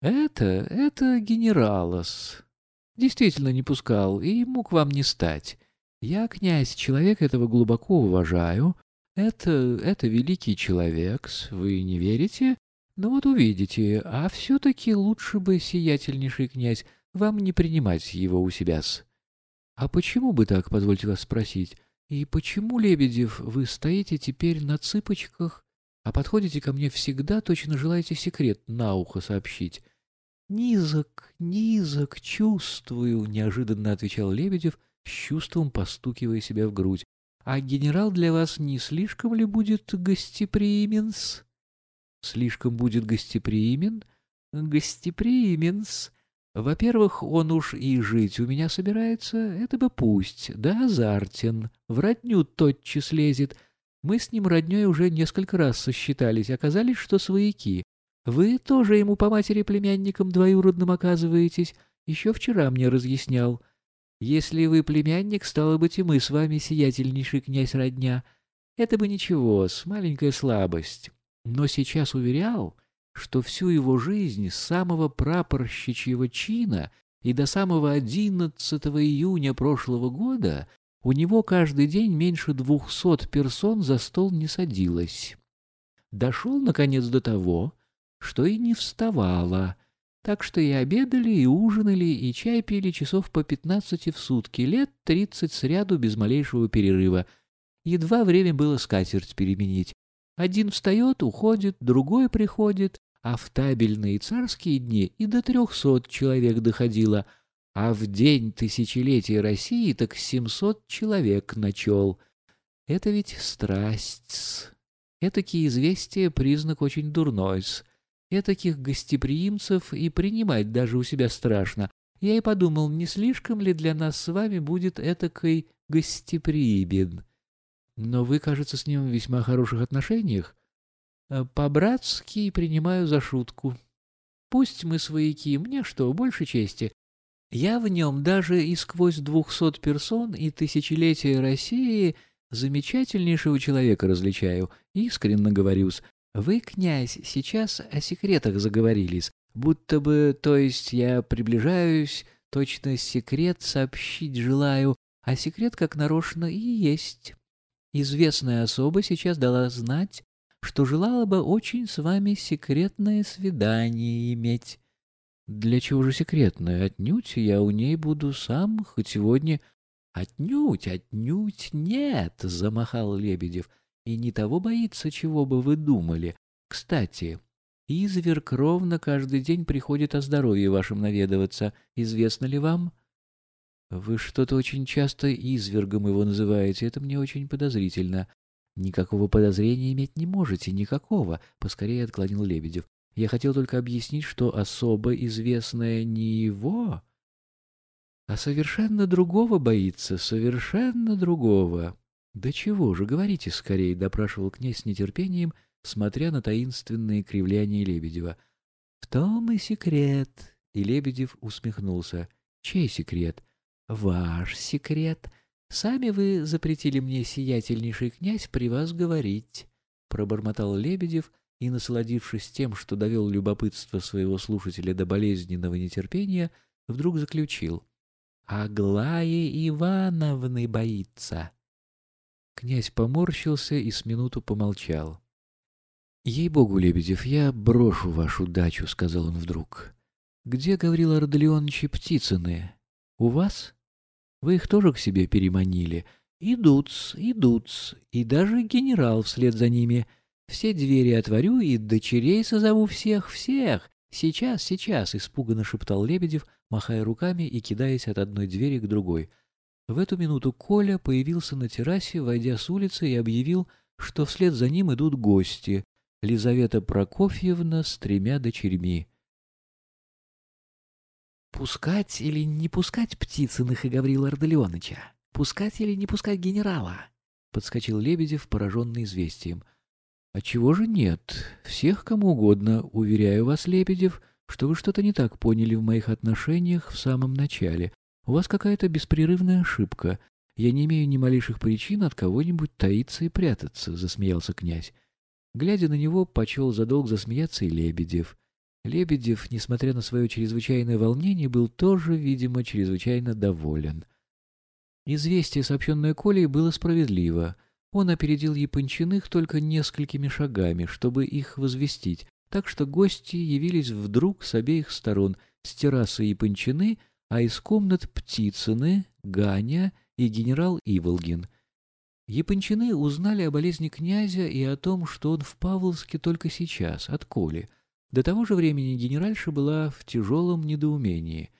Это, это генералос. Действительно не пускал, и к вам не стать. Я, князь, человек этого глубоко уважаю. Это, это великий человек, вы не верите? Ну вот увидите, а все-таки лучше бы, сиятельнейший князь, вам не принимать его у себя-с. А почему бы так, позвольте вас спросить? И почему, Лебедев, вы стоите теперь на цыпочках, а подходите ко мне всегда, точно желаете секрет на ухо сообщить? «Низок, низок, чувствую», — неожиданно отвечал Лебедев, с чувством постукивая себя в грудь. «А генерал для вас не слишком ли будет гостеприимен-с?» «Слишком будет гостеприимен?» «Гостеприимен-с. Во-первых, он уж и жить у меня собирается, это бы пусть, да азартен, в родню тотчас лезет. Мы с ним родней уже несколько раз сосчитались, оказались, что свояки. Вы тоже ему по матери племянникам двоюродным оказываетесь. Еще вчера мне разъяснял. Если вы племянник, стало быть, и мы с вами сиятельнейший князь родня. Это бы ничего, с маленькая слабость. Но сейчас уверял, что всю его жизнь с самого прапорщичьего чина и до самого 11 июня прошлого года у него каждый день меньше двухсот персон за стол не садилось. Дошел, наконец, до того, что и не вставала, так что и обедали, и ужинали, и чай пили часов по пятнадцати в сутки, лет тридцать сряду без малейшего перерыва. Едва время было скатерть переменить. Один встает, уходит, другой приходит, а в табельные царские дни и до трехсот человек доходило, а в день тысячелетия России так семьсот человек начел. Это ведь страсть. Этакие известия — признак очень дурной -с. Этаких гостеприимцев и принимать даже у себя страшно. Я и подумал, не слишком ли для нас с вами будет этакой гостеприимен. Но вы, кажется, с ним в весьма хороших отношениях. Э, по-братски принимаю за шутку. Пусть мы свояки, мне что, больше чести. Я в нем даже и сквозь двухсот персон и тысячелетия России замечательнейшего человека различаю, искренне говорю-с. Вы, князь, сейчас о секретах заговорились, будто бы, то есть я приближаюсь, точно секрет сообщить желаю, а секрет как нарочно и есть. Известная особа сейчас дала знать, что желала бы очень с вами секретное свидание иметь. Для чего же секретное? Отнюдь я у ней буду сам, хоть сегодня... Отнюдь, отнюдь нет, — замахал Лебедев и не того боится, чего бы вы думали. Кстати, изверг ровно каждый день приходит о здоровье вашем наведываться. Известно ли вам? Вы что-то очень часто извергом его называете. Это мне очень подозрительно. Никакого подозрения иметь не можете, никакого, — поскорее отклонил Лебедев. Я хотел только объяснить, что особо известное не его, а совершенно другого боится, совершенно другого. «Да чего же, говорите скорее», — допрашивал князь с нетерпением, смотря на таинственные кривляния Лебедева. «В том и секрет», — и Лебедев усмехнулся. «Чей секрет?» «Ваш секрет. Сами вы запретили мне, сиятельнейший князь, при вас говорить», — пробормотал Лебедев и, насладившись тем, что довел любопытство своего слушателя до болезненного нетерпения, вдруг заключил. «Аглаи Ивановны боится». Князь поморщился и с минуту помолчал. «Ей-богу, Лебедев, я брошу вашу дачу», — сказал он вдруг. «Где, — говорил Ардалионовичи, — Птицыны? У вас? Вы их тоже к себе переманили? Идут-с, идут-с, и даже генерал вслед за ними. Все двери отворю и дочерей созову всех, всех. Сейчас, сейчас!» — испуганно шептал Лебедев, махая руками и кидаясь от одной двери к другой — в эту минуту Коля появился на террасе, войдя с улицы, и объявил, что вслед за ним идут гости — Лизавета Прокофьевна с тремя дочерьми. «Пускать или не пускать Птицыных и Гаврила Ардалионыча? Пускать или не пускать генерала?» — подскочил Лебедев, пораженный известием. «Отчего же нет? Всех кому угодно. Уверяю вас, Лебедев, что вы что-то не так поняли в моих отношениях в самом начале. У вас какая-то беспрерывная ошибка. Я не имею ни малейших причин от кого-нибудь таиться и прятаться, — засмеялся князь. Глядя на него, почел за долг засмеяться и Лебедев. Лебедев, несмотря на свое чрезвычайное волнение, был тоже, видимо, чрезвычайно доволен. Известие, сообщенное Колей, было справедливо. Он опередил Япончиных только несколькими шагами, чтобы их возвестить, так что гости явились вдруг с обеих сторон, с террасы Япончины, а из комнат Птицыны, Ганя и генерал Иволгин. Япончины узнали о болезни князя и о том, что он в Павловске только сейчас, от Коли — до того же времени генеральша была в тяжелом недоумении.